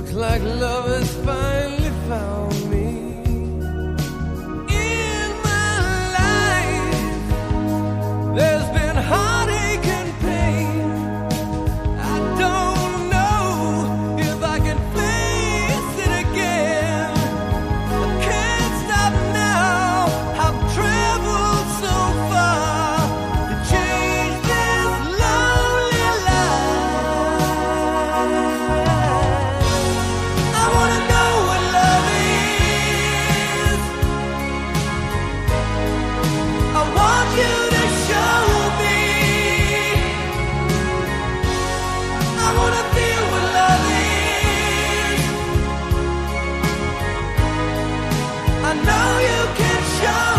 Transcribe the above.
Look like love is finally found. I know you can show.